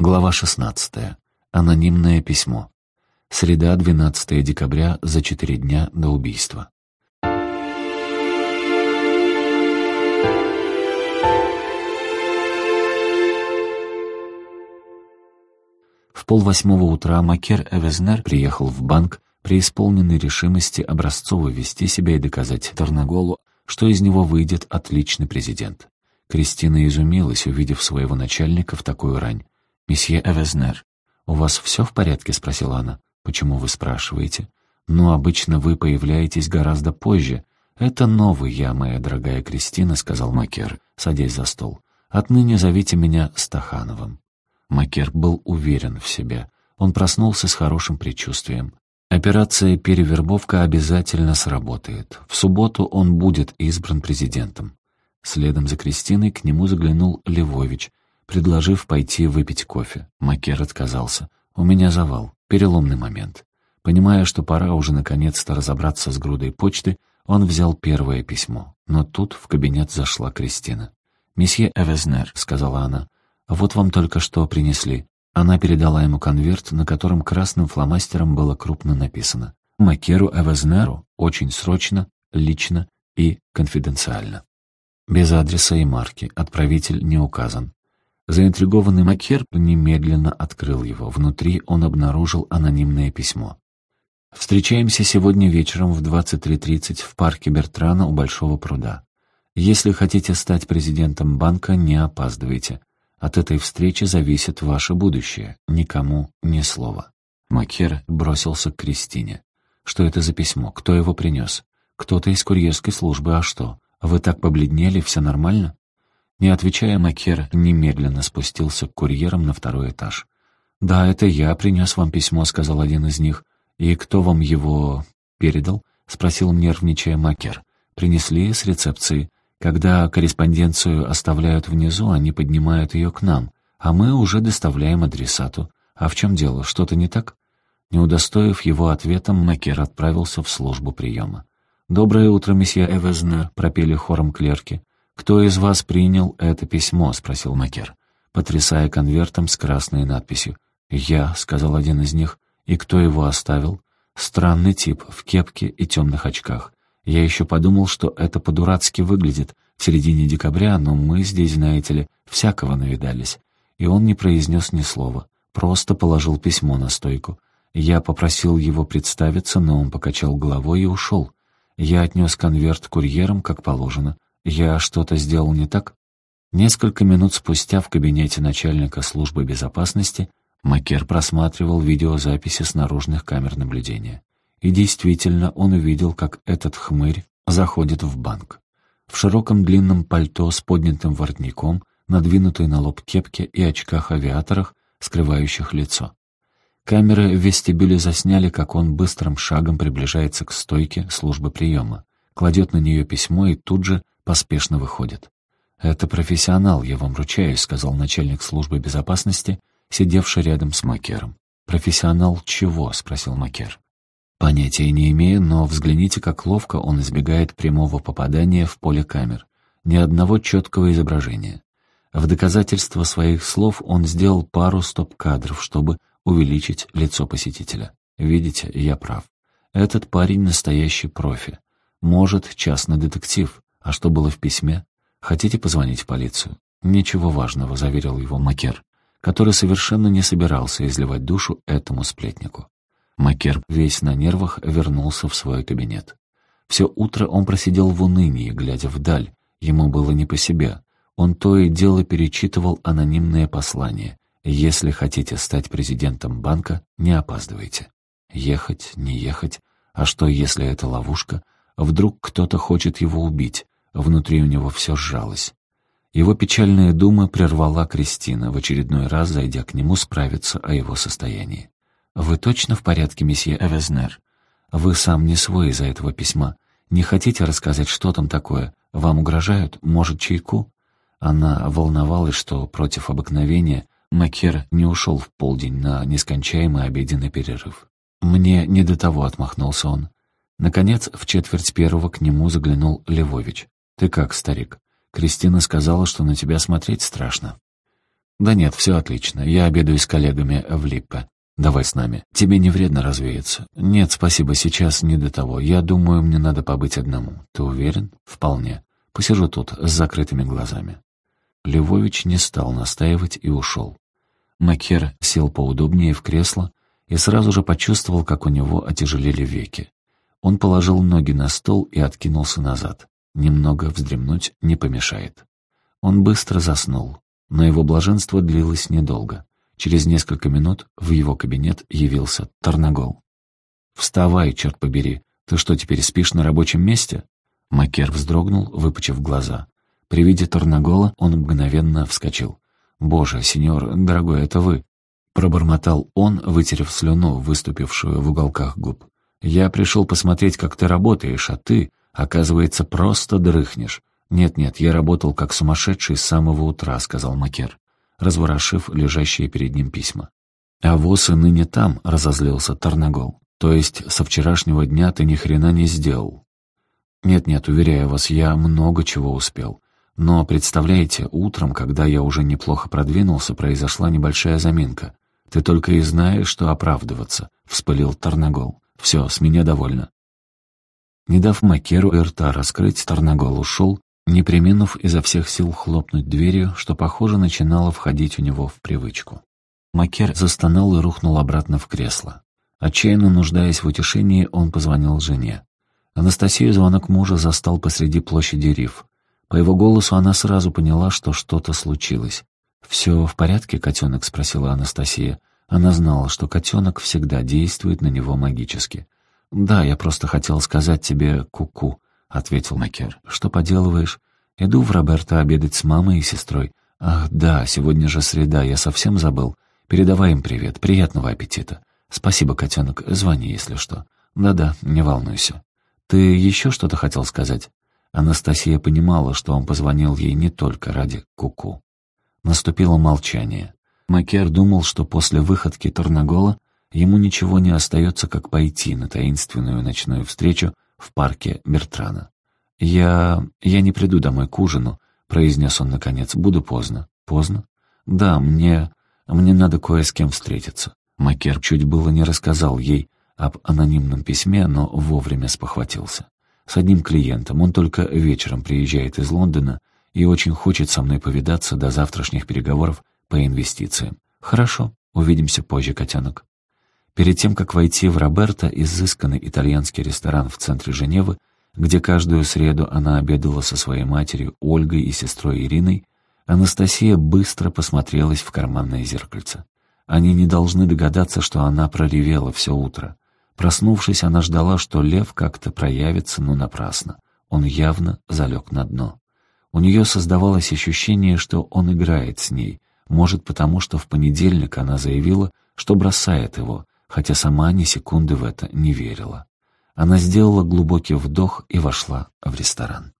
Глава 16. Анонимное письмо. Среда, 12 декабря, за четыре дня до убийства. В полвосьмого утра Макер Эвезнер приехал в банк, преисполненный решимости образцово вести себя и доказать Тарнаголу, что из него выйдет отличный президент. Кристина изумилась, увидев своего начальника в такую рань. «Месье Эвезнер, у вас все в порядке?» — спросила она. «Почему вы спрашиваете?» «Ну, обычно вы появляетесь гораздо позже. Это новый я, моя дорогая Кристина», — сказал Макер, садясь за стол. «Отныне зовите меня Стахановым». Макер был уверен в себе. Он проснулся с хорошим предчувствием. Операция «Перевербовка» обязательно сработает. В субботу он будет избран президентом. Следом за Кристиной к нему заглянул Левович, предложив пойти выпить кофе. Макер отказался. «У меня завал. Переломный момент». Понимая, что пора уже наконец-то разобраться с грудой почты, он взял первое письмо. Но тут в кабинет зашла Кристина. «Месье Эвезнер», — сказала она, — «вот вам только что принесли». Она передала ему конверт, на котором красным фломастером было крупно написано «Макеру Эвезнеру очень срочно, лично и конфиденциально». Без адреса и марки, отправитель не указан. Заинтригованный Макер немедленно открыл его. Внутри он обнаружил анонимное письмо. «Встречаемся сегодня вечером в 23.30 в парке Бертрана у Большого пруда. Если хотите стать президентом банка, не опаздывайте. От этой встречи зависит ваше будущее. Никому ни слова». Макер бросился к Кристине. «Что это за письмо? Кто его принес? Кто-то из курьерской службы, а что? Вы так побледнели, все нормально?» Не отвечая, Макер немедленно спустился к курьерам на второй этаж. «Да, это я принес вам письмо», — сказал один из них. «И кто вам его передал?» — спросил нервничая Макер. «Принесли с рецепции. Когда корреспонденцию оставляют внизу, они поднимают ее к нам, а мы уже доставляем адресату. А в чем дело, что-то не так?» Не удостоив его ответом, Макер отправился в службу приема. «Доброе утро, месье Эвезнер», — пропели хором клерки. «Кто из вас принял это письмо?» — спросил Макер, потрясая конвертом с красной надписью. «Я», — сказал один из них. «И кто его оставил?» «Странный тип, в кепке и темных очках. Я еще подумал, что это по-дурацки выглядит в середине декабря, но мы здесь, знаете ли, всякого навидались». И он не произнес ни слова, просто положил письмо на стойку. Я попросил его представиться, но он покачал головой и ушел. Я отнес конверт курьерам, как положено. Я что-то сделал не так? Несколько минут спустя в кабинете начальника службы безопасности Макер просматривал видеозаписи с наружных камер наблюдения. И действительно, он увидел, как этот хмырь заходит в банк. В широком длинном пальто с поднятым воротником, надвинутой на лоб кепке и очках-авиаторах, скрывающих лицо. Камеры в вестибюле засняли, как он быстрым шагом приближается к стойке службы приема, кладет на нее письмо и тут же поспешно выходит. «Это профессионал, я вам ручаюсь», — сказал начальник службы безопасности, сидевший рядом с Макером. «Профессионал чего?» — спросил Макер. «Понятия не имею, но взгляните, как ловко он избегает прямого попадания в поле камер. Ни одного четкого изображения. В доказательство своих слов он сделал пару стоп-кадров, чтобы увеличить лицо посетителя. Видите, я прав. Этот парень настоящий профи. Может, частный детектив. А что было в письме? Хотите позвонить в полицию? Ничего важного, заверил его Макер, который совершенно не собирался изливать душу этому сплетнику. Макер, весь на нервах, вернулся в свой кабинет. Все утро он просидел в унынии, глядя вдаль. Ему было не по себе. Он то и дело перечитывал анонимные послания. «Если хотите стать президентом банка, не опаздывайте». Ехать, не ехать. А что, если это ловушка? Вдруг кто-то хочет его убить? Внутри у него все сжалось. Его печальные думы прервала Кристина, в очередной раз зайдя к нему справиться о его состоянии. «Вы точно в порядке, месье Эвезнер? Вы сам не свой из-за этого письма. Не хотите рассказать, что там такое? Вам угрожают? Может, чайку?» Она волновалась, что против обыкновения Макер не ушел в полдень на нескончаемый обеденный перерыв. «Мне не до того», — отмахнулся он. Наконец, в четверть первого к нему заглянул Левович. «Ты как, старик? Кристина сказала, что на тебя смотреть страшно». «Да нет, все отлично. Я обедаю с коллегами в Липпе. Давай с нами. Тебе не вредно развеяться?» «Нет, спасибо, сейчас не до того. Я думаю, мне надо побыть одному. Ты уверен?» «Вполне. Посижу тут с закрытыми глазами». Львович не стал настаивать и ушел. Макер сел поудобнее в кресло и сразу же почувствовал, как у него отяжелели веки. Он положил ноги на стол и откинулся назад. Немного вздремнуть не помешает. Он быстро заснул, но его блаженство длилось недолго. Через несколько минут в его кабинет явился Тарнагол. «Вставай, черт побери! Ты что, теперь спишь на рабочем месте?» Макер вздрогнул, выпучив глаза. При виде Тарнагола он мгновенно вскочил. «Боже, сеньор, дорогой, это вы!» Пробормотал он, вытерев слюну, выступившую в уголках губ. «Я пришел посмотреть, как ты работаешь, а ты, оказывается, просто дрыхнешь. «Нет-нет, я работал как сумасшедший с самого утра», — сказал Макер, разворошив лежащие перед ним письма. «А воз и ныне там», — разозлился Тарнагол. «То есть со вчерашнего дня ты ни хрена не сделал?» «Нет-нет, уверяю вас, я много чего успел. Но, представляете, утром, когда я уже неплохо продвинулся, произошла небольшая заминка. Ты только и знаешь, что оправдываться», — вспылил Тарнагол. «Все, с меня довольно». Не дав Макеру и рта раскрыть, Тарнагол ушел, не применув изо всех сил хлопнуть дверью, что, похоже, начинало входить у него в привычку. Макер застонал и рухнул обратно в кресло. Отчаянно нуждаясь в утешении, он позвонил жене. Анастасию звонок мужа застал посреди площади Риф. По его голосу она сразу поняла, что что-то случилось. «Все в порядке, котенок?» — спросила Анастасия. Она знала, что котенок всегда действует на него магически. «Да, я просто хотел сказать тебе ку-ку», — ответил Макер. «Что поделываешь? Иду в Роберта обедать с мамой и сестрой. Ах, да, сегодня же среда, я совсем забыл. Передавай им привет, приятного аппетита. Спасибо, котенок, звони, если что. Да-да, не волнуйся. Ты еще что-то хотел сказать?» Анастасия понимала, что он позвонил ей не только ради куку. -ку. Наступило молчание. Макер думал, что после выходки Торнагола ему ничего не остается, как пойти на таинственную ночную встречу в парке Бертрана. «Я... я не приду домой к ужину», — произнес он наконец. «Буду поздно». «Поздно?» «Да, мне... мне надо кое с кем встретиться». Макер чуть было не рассказал ей об анонимном письме, но вовремя спохватился. С одним клиентом он только вечером приезжает из Лондона и очень хочет со мной повидаться до завтрашних переговоров по инвестициям. «Хорошо, увидимся позже, котенок». Перед тем, как войти в Роберто, изысканный итальянский ресторан в центре Женевы, где каждую среду она обедала со своей матерью Ольгой и сестрой Ириной, Анастасия быстро посмотрелась в карманное зеркальце. Они не должны догадаться, что она проревела все утро. Проснувшись, она ждала, что лев как-то проявится, но напрасно. Он явно залег на дно. У нее создавалось ощущение, что он играет с ней, может потому, что в понедельник она заявила, что бросает его, хотя сама ни секунды в это не верила. Она сделала глубокий вдох и вошла в ресторан.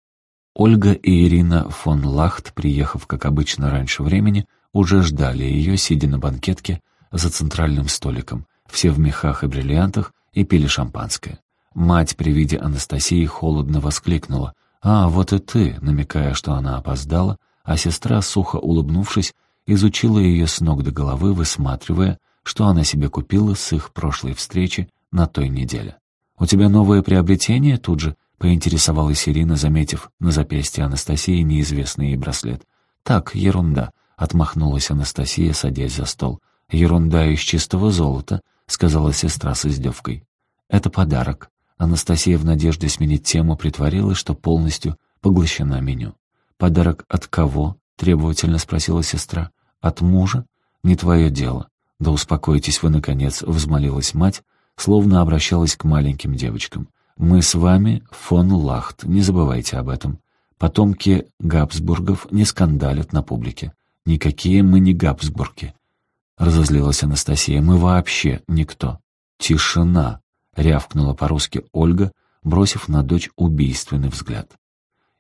Ольга и Ирина фон Лахт, приехав, как обычно, раньше времени, уже ждали ее, сидя на банкетке за центральным столиком, все в мехах и бриллиантах, и пили шампанское. Мать при виде Анастасии холодно воскликнула «А, вот и ты», намекая, что она опоздала, а сестра, сухо улыбнувшись, изучила ее с ног до головы, высматривая, что она себе купила с их прошлой встречи на той неделе. «У тебя новое приобретение?» тут же поинтересовалась Ирина, заметив на запястье Анастасии неизвестный ей браслет. «Так, ерунда», — отмахнулась Анастасия, садясь за стол. «Ерунда из чистого золота», — сказала сестра с издевкой. «Это подарок». Анастасия в надежде сменить тему притворилась, что полностью поглощена меню. «Подарок от кого?» — требовательно спросила сестра. «От мужа? Не твое дело. «Да успокойтесь вы, наконец», — взмолилась мать, словно обращалась к маленьким девочкам. «Мы с вами фон Лахт, не забывайте об этом. Потомки Габсбургов не скандалят на публике. Никакие мы не Габсбурги». Разозлилась Анастасия. «Мы вообще никто». «Тишина!» — рявкнула по-русски Ольга, бросив на дочь убийственный взгляд.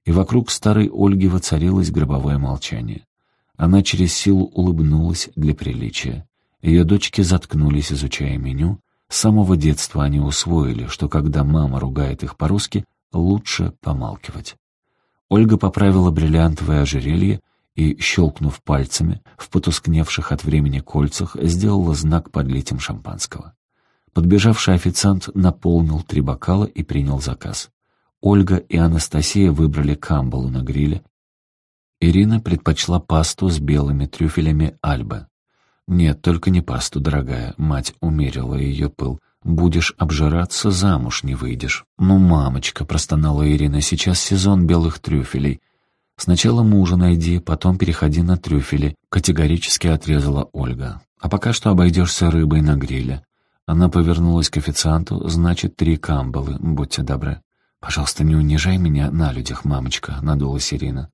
И вокруг старой Ольги воцарилось гробовое молчание. Она через силу улыбнулась для приличия. Ее дочки заткнулись, изучая меню. С самого детства они усвоили, что когда мама ругает их по-русски, лучше помалкивать. Ольга поправила бриллиантовое ожерелье и, щелкнув пальцами, в потускневших от времени кольцах, сделала знак подлить им шампанского. Подбежавший официант наполнил три бокала и принял заказ. Ольга и Анастасия выбрали камбалу на гриле. Ирина предпочла пасту с белыми трюфелями Альбы. «Нет, только не пасту, дорогая», — мать умерила ее пыл. «Будешь обжираться, замуж не выйдешь». «Ну, мамочка», — простонала Ирина, — «сейчас сезон белых трюфелей. Сначала мужа найди, потом переходи на трюфели», — категорически отрезала Ольга. «А пока что обойдешься рыбой на гриле». Она повернулась к официанту, значит, три камбалы, будьте добры. «Пожалуйста, не унижай меня на людях, мамочка», — надулась Ирина.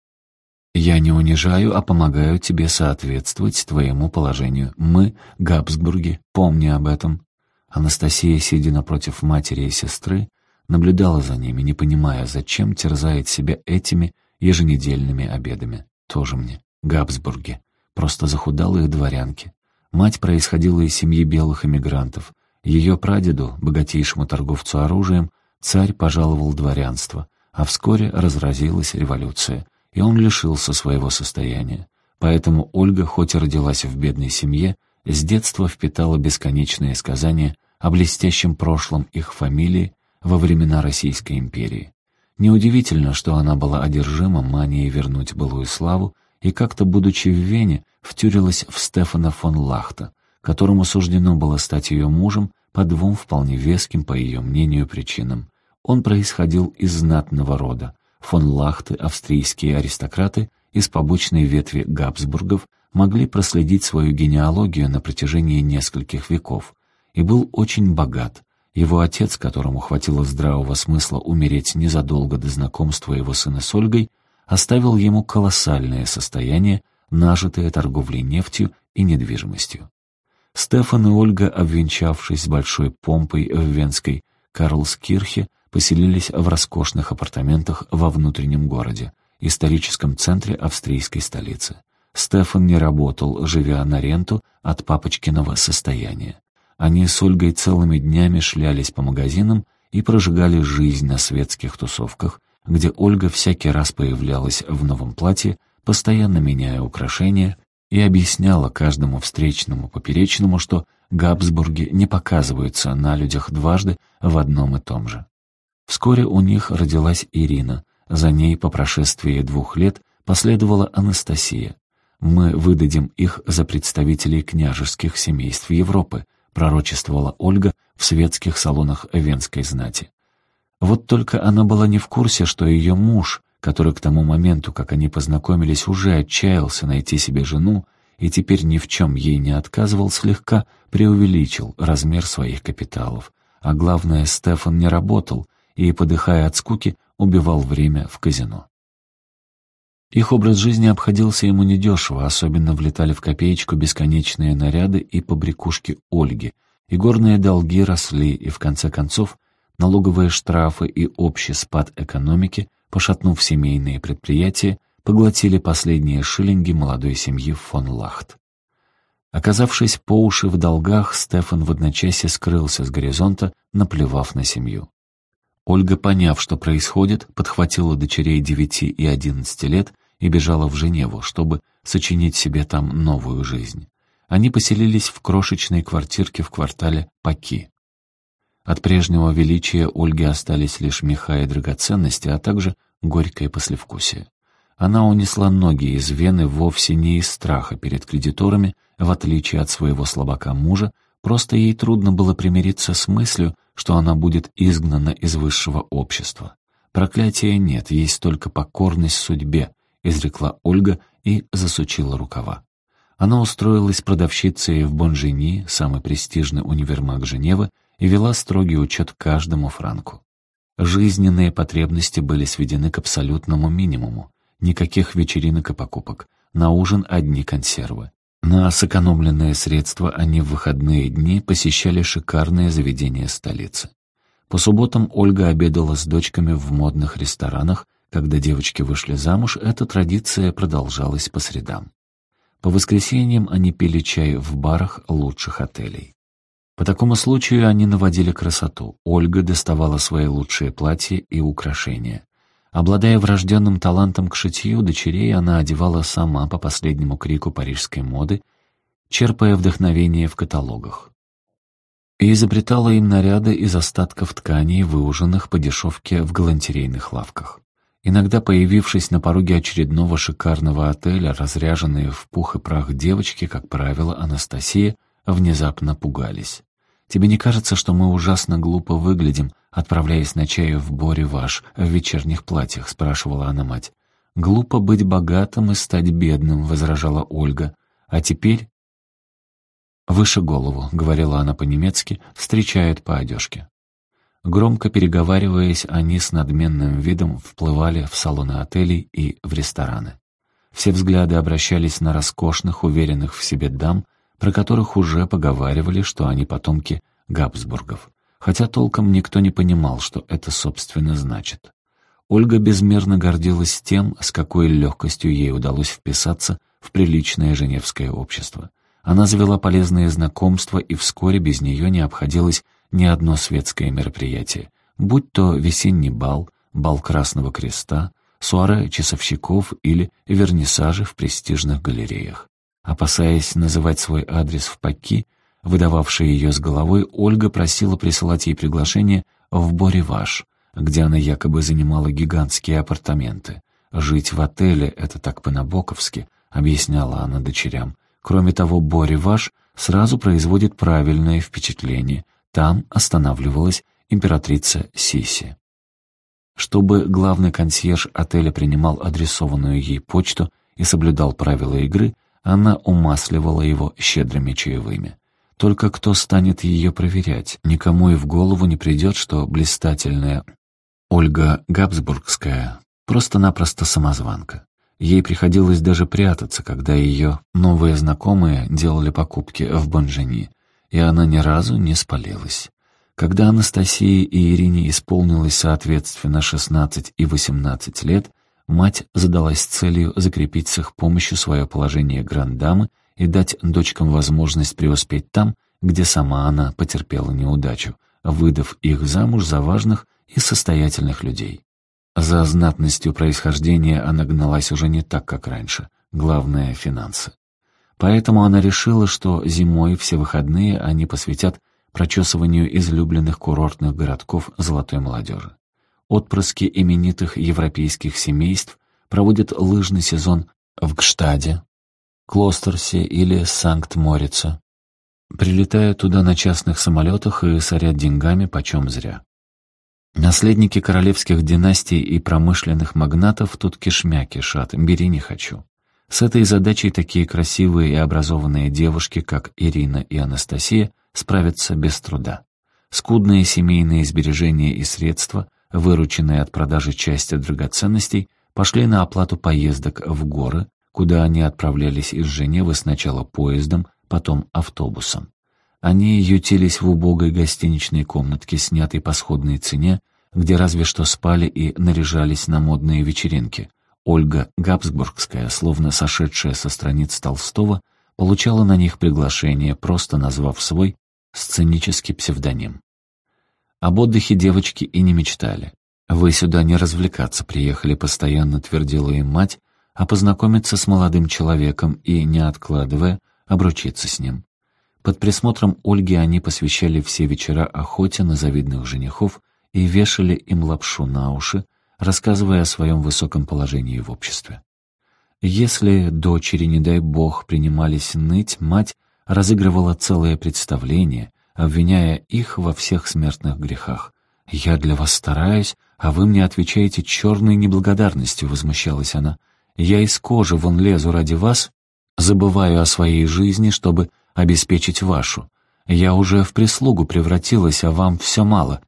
«Я не унижаю, а помогаю тебе соответствовать твоему положению. Мы — Габсбурги, помни об этом». Анастасия, сидя напротив матери и сестры, наблюдала за ними, не понимая, зачем терзает себя этими еженедельными обедами. Тоже мне. Габсбурги. Просто захудалые дворянки. Мать происходила из семьи белых эмигрантов. Ее прадеду, богатейшему торговцу оружием, царь пожаловал дворянство, а вскоре разразилась революция, и он лишился своего состояния. Поэтому Ольга, хоть и родилась в бедной семье, с детства впитала бесконечные сказания о блестящем прошлом их фамилии во времена Российской империи. Неудивительно, что она была одержима манией вернуть былую славу и как-то, будучи в Вене, втюрилась в Стефана фон Лахта, которому суждено было стать ее мужем по двум вполне веским, по ее мнению, причинам. Он происходил из знатного рода. Фон Лахты, австрийские аристократы из побочной ветви Габсбургов, могли проследить свою генеалогию на протяжении нескольких веков, и был очень богат, его отец, которому хватило здравого смысла умереть незадолго до знакомства его сына с Ольгой, оставил ему колоссальное состояние, нажитое торговлей нефтью и недвижимостью. Стефан и Ольга, обвенчавшись с большой помпой в Венской Карлскирхе, поселились в роскошных апартаментах во внутреннем городе, историческом центре австрийской столицы. Стефан не работал, живя на ренту от папочкиного состояния. Они с Ольгой целыми днями шлялись по магазинам и прожигали жизнь на светских тусовках, где Ольга всякий раз появлялась в новом платье, постоянно меняя украшения, и объясняла каждому встречному поперечному, что Габсбурги не показываются на людях дважды в одном и том же. Вскоре у них родилась Ирина, за ней по прошествии двух лет последовала Анастасия. Мы выдадим их за представителей княжеских семейств Европы, пророчествовала Ольга в светских салонах венской знати. Вот только она была не в курсе, что ее муж, который к тому моменту, как они познакомились, уже отчаялся найти себе жену и теперь ни в чем ей не отказывал, слегка преувеличил размер своих капиталов. А главное, Стефан не работал и, подыхая от скуки, убивал время в казино. Их образ жизни обходился ему недешево, особенно влетали в копеечку бесконечные наряды и побрякушки Ольги, и горные долги росли, и в конце концов налоговые штрафы и общий спад экономики, пошатнув семейные предприятия, поглотили последние шиллинги молодой семьи фон Лахт. Оказавшись по уши в долгах, Стефан в одночасье скрылся с горизонта, наплевав на семью. Ольга, поняв, что происходит, подхватила дочерей девяти и одиннадцати лет и бежала в Женеву, чтобы сочинить себе там новую жизнь. Они поселились в крошечной квартирке в квартале Паки. От прежнего величия Ольге остались лишь меха и драгоценности, а также горькое послевкусие. Она унесла ноги из Вены вовсе не из страха перед кредиторами, в отличие от своего слабака мужа, просто ей трудно было примириться с мыслью, что она будет изгнана из высшего общества. Проклятия нет, есть только покорность судьбе, изрекла Ольга и засучила рукава. Она устроилась продавщицей в Бонжини, самый престижный универмаг Женевы, и вела строгий учет каждому франку. Жизненные потребности были сведены к абсолютному минимуму. Никаких вечеринок и покупок. На ужин одни консервы. На сэкономленные средства они в выходные дни посещали шикарные заведения столицы. По субботам Ольга обедала с дочками в модных ресторанах, когда девочки вышли замуж, эта традиция продолжалась по средам. По воскресеньям они пили чай в барах лучших отелей. По такому случаю они наводили красоту. Ольга доставала свои лучшие платья и украшения. Обладая врожденным талантом к шитью, дочерей она одевала сама по последнему крику парижской моды, черпая вдохновение в каталогах. И изобретала им наряды из остатков тканей, выуженных по дешевке в галантерейных лавках. Иногда, появившись на пороге очередного шикарного отеля, разряженные в пух и прах девочки, как правило, Анастасия, внезапно пугались. «Тебе не кажется, что мы ужасно глупо выглядим, отправляясь на чаю в Боре ваш, в вечерних платьях?» — спрашивала она мать. «Глупо быть богатым и стать бедным», — возражала Ольга. «А теперь...» «Выше голову», — говорила она по-немецки, — «встречают по одежке». Громко переговариваясь, они с надменным видом вплывали в салоны отелей и в рестораны. Все взгляды обращались на роскошных, уверенных в себе дам, про которых уже поговаривали, что они потомки Габсбургов, хотя толком никто не понимал, что это, собственно, значит. Ольга безмерно гордилась тем, с какой легкостью ей удалось вписаться в приличное женевское общество. Она завела полезные знакомства, и вскоре без нее не обходилось ни одно светское мероприятие, будь то весенний бал, бал Красного Креста, суаре часовщиков или вернисажи в престижных галереях. Опасаясь называть свой адрес в паки, выдававшей ее с головой, Ольга просила присылать ей приглашение в Бореваш, где она якобы занимала гигантские апартаменты. «Жить в отеле — это так по-набоковски», — объясняла она дочерям. Кроме того, Бореваш сразу производит правильное впечатление, там останавливалась императрица Сиси. Чтобы главный консьерж отеля принимал адресованную ей почту и соблюдал правила игры, она умасливала его щедрыми чаевыми. Только кто станет ее проверять? Никому и в голову не придет, что блистательная Ольга Габсбургская просто-напросто самозванка. Ей приходилось даже прятаться, когда ее новые знакомые делали покупки в Бонжени и она ни разу не спалилась. Когда Анастасии и Ирине исполнилось соответственно 16 и 18 лет, мать задалась целью закрепить с их помощью свое положение грандамы и дать дочкам возможность преуспеть там, где сама она потерпела неудачу, выдав их замуж за важных и состоятельных людей. За знатностью происхождения она гналась уже не так, как раньше. Главное — финансы. Поэтому она решила, что зимой все выходные они посвятят прочесыванию излюбленных курортных городков золотой молодежи. Отпрыски именитых европейских семейств проводят лыжный сезон в Гштаде, Клостерсе или Санкт-Морице, прилетая туда на частных самолетах и сорят деньгами почем зря. Наследники королевских династий и промышленных магнатов тут кишмя кишат, бери не хочу. С этой задачей такие красивые и образованные девушки, как Ирина и Анастасия, справятся без труда. Скудные семейные сбережения и средства, вырученные от продажи части драгоценностей, пошли на оплату поездок в горы, куда они отправлялись из Женевы сначала поездом, потом автобусом. Они ютились в убогой гостиничной комнатке, снятой по сходной цене, где разве что спали и наряжались на модные вечеринки, Ольга Габсбургская, словно сошедшая со страниц Толстого, получала на них приглашение, просто назвав свой сценический псевдоним. Об отдыхе девочки и не мечтали. «Вы сюда не развлекаться приехали», — постоянно твердила им мать, а познакомиться с молодым человеком и, не откладывая, обручиться с ним. Под присмотром Ольги они посвящали все вечера охоте на завидных женихов и вешали им лапшу на уши, рассказывая о своем высоком положении в обществе. Если дочери, не дай бог, принимались ныть, мать разыгрывала целое представление, обвиняя их во всех смертных грехах. «Я для вас стараюсь, а вы мне отвечаете черной неблагодарностью», — возмущалась она. «Я из кожи вон лезу ради вас, забываю о своей жизни, чтобы обеспечить вашу. Я уже в прислугу превратилась, а вам все мало.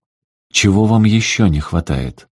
Чего вам еще не хватает?»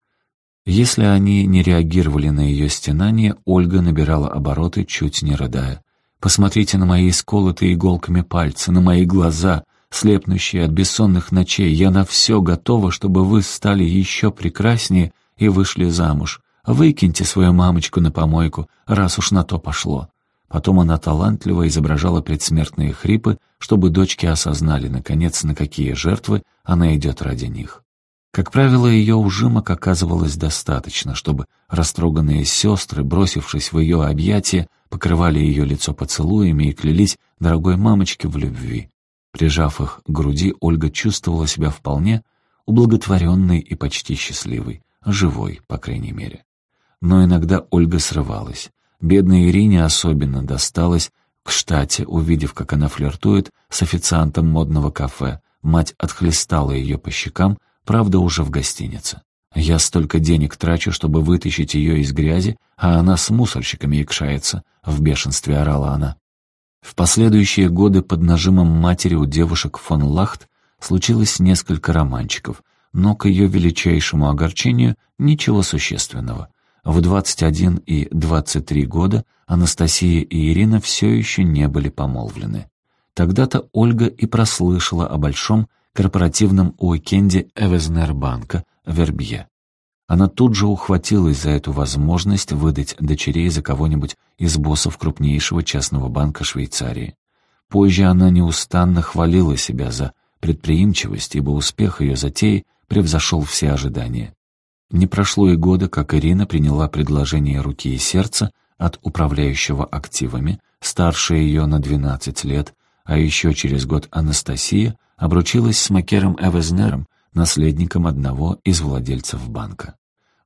Если они не реагировали на ее стенание, Ольга набирала обороты, чуть не рыдая. «Посмотрите на мои сколотые иголками пальцы, на мои глаза, слепнущие от бессонных ночей. Я на все готова, чтобы вы стали еще прекраснее и вышли замуж. Выкиньте свою мамочку на помойку, раз уж на то пошло». Потом она талантливо изображала предсмертные хрипы, чтобы дочки осознали, наконец, на какие жертвы она идет ради них. Как правило, ее ужимок оказывалось достаточно, чтобы растроганные сестры, бросившись в ее объятия, покрывали ее лицо поцелуями и клялись дорогой мамочке в любви. Прижав их к груди, Ольга чувствовала себя вполне ублаготворенной и почти счастливой, живой, по крайней мере. Но иногда Ольга срывалась. Бедной Ирине особенно досталось к штате, увидев, как она флиртует с официантом модного кафе. Мать отхлестала ее по щекам, правда, уже в гостинице. Я столько денег трачу, чтобы вытащить ее из грязи, а она с мусорщиками икшается, — в бешенстве орала она. В последующие годы под нажимом матери у девушек фон Лахт случилось несколько романчиков, но к ее величайшему огорчению ничего существенного. В 21 и 23 года Анастасия и Ирина все еще не были помолвлены. Тогда-то Ольга и прослышала о большом корпоративном уикенде Эвезнербанка Вербье. Она тут же ухватилась за эту возможность выдать дочерей за кого-нибудь из боссов крупнейшего частного банка Швейцарии. Позже она неустанно хвалила себя за предприимчивость, ибо успех ее затеи превзошел все ожидания. Не прошло и года, как Ирина приняла предложение руки и сердца от управляющего активами, старше ее на 12 лет, а еще через год Анастасия обручилась с Макером Эвезнером, наследником одного из владельцев банка.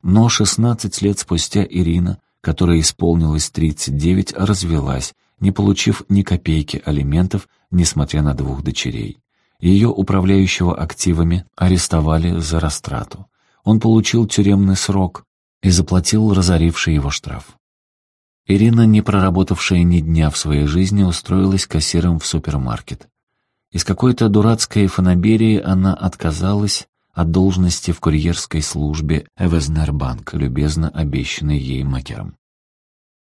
Но 16 лет спустя Ирина, которой исполнилось 39, развелась, не получив ни копейки алиментов, несмотря на двух дочерей. Ее управляющего активами арестовали за растрату. Он получил тюремный срок и заплатил разоривший его штраф. Ирина, не проработавшая ни дня в своей жизни, устроилась кассиром в супермаркет. Из какой-то дурацкой фанаберии она отказалась от должности в курьерской службе Эвезнербанк, любезно обещанной ей макером.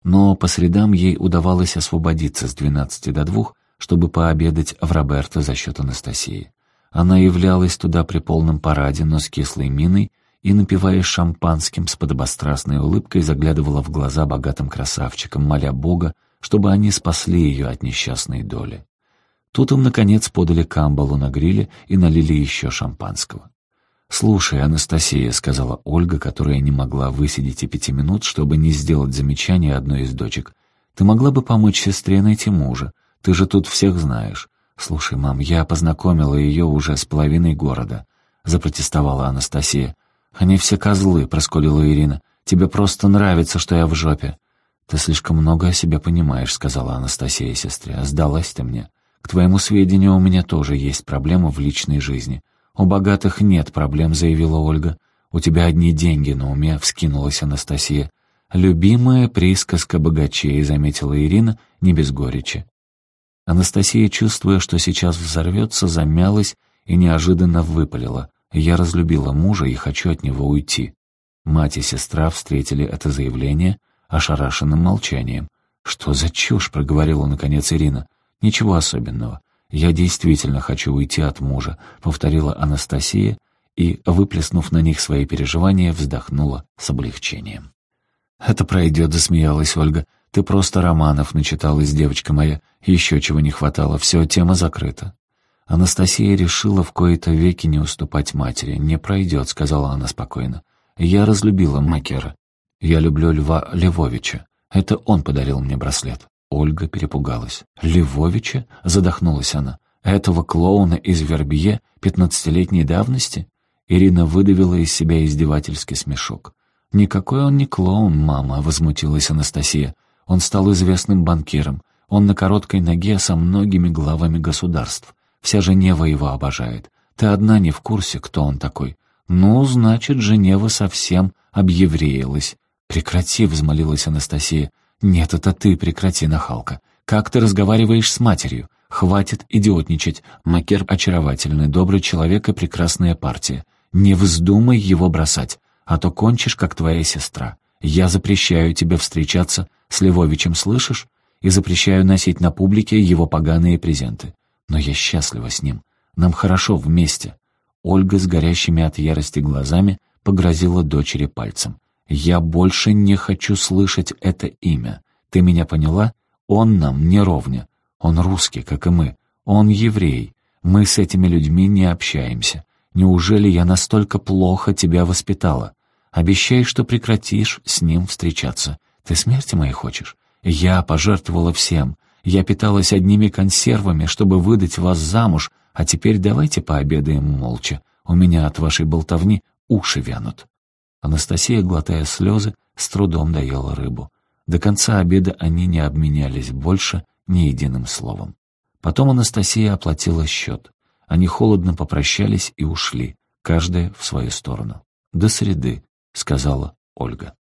Но по средам ей удавалось освободиться с 12 до 2, чтобы пообедать в Роберто за счет Анастасии. Она являлась туда при полном параде, но с кислой миной, и, напивая шампанским с подобострастной улыбкой, заглядывала в глаза богатым красавчикам, моля Бога, чтобы они спасли ее от несчастной доли. Тут им, наконец, подали камбалу на гриле и налили еще шампанского. «Слушай, Анастасия», — сказала Ольга, которая не могла высидеть и пяти минут, чтобы не сделать замечание одной из дочек. «Ты могла бы помочь сестре найти мужа? Ты же тут всех знаешь. Слушай, мам, я познакомила ее уже с половиной города», — запротестовала Анастасия. «Они все козлы», — просколила Ирина. «Тебе просто нравится, что я в жопе». «Ты слишком много о себе понимаешь», — сказала Анастасия сестре. «Сдалась ты мне. К твоему сведению, у меня тоже есть проблемы в личной жизни. «У богатых нет проблем», — заявила Ольга. «У тебя одни деньги на уме», — вскинулась Анастасия. «Любимая присказка богачей», — заметила Ирина, не без горечи. Анастасия, чувствуя, что сейчас взорвется, замялась и неожиданно выпалила. «Я разлюбила мужа и хочу от него уйти». Мать и сестра встретили это заявление ошарашенным молчанием. «Что за чушь?» — проговорила наконец Ирина. «Ничего особенного. «Я действительно хочу уйти от мужа», — повторила Анастасия и, выплеснув на них свои переживания, вздохнула с облегчением. «Это пройдет», — засмеялась Ольга. «Ты просто романов начиталась, девочка моя. Еще чего не хватало, все, тема закрыта». Анастасия решила в кои-то веки не уступать матери. «Не пройдет», — сказала она спокойно. «Я разлюбила Макера. Я люблю Льва Львовича. Это он подарил мне браслет». Ольга перепугалась. «Львовича?» — задохнулась она. «Этого клоуна из Вербье пятнадцатилетней давности?» Ирина выдавила из себя издевательский смешок. «Никакой он не клоун, мама», — возмутилась Анастасия. «Он стал известным банкиром. Он на короткой ноге со многими главами государств. Вся Женева его обожает. Ты одна не в курсе, кто он такой. Ну, значит, Женева совсем объевреялась». «Прекрати», — взмолилась Анастасия. «Нет, это ты, прекрати, нахалка. Как ты разговариваешь с матерью? Хватит идиотничать. Макер очаровательный, добрый человек и прекрасная партия. Не вздумай его бросать, а то кончишь, как твоя сестра. Я запрещаю тебе встречаться с Львовичем, слышишь? И запрещаю носить на публике его поганые презенты. Но я счастлива с ним. Нам хорошо вместе». Ольга с горящими от ярости глазами погрозила дочери пальцем. «Я больше не хочу слышать это имя. Ты меня поняла? Он нам не ровня. Он русский, как и мы. Он еврей. Мы с этими людьми не общаемся. Неужели я настолько плохо тебя воспитала? Обещай, что прекратишь с ним встречаться. Ты смерти моей хочешь? Я пожертвовала всем. Я питалась одними консервами, чтобы выдать вас замуж, а теперь давайте пообедаем молча. У меня от вашей болтовни уши вянут». Анастасия, глотая слезы, с трудом доела рыбу. До конца обеда они не обменялись больше ни единым словом. Потом Анастасия оплатила счет. Они холодно попрощались и ушли, каждая в свою сторону. «До среды», — сказала Ольга.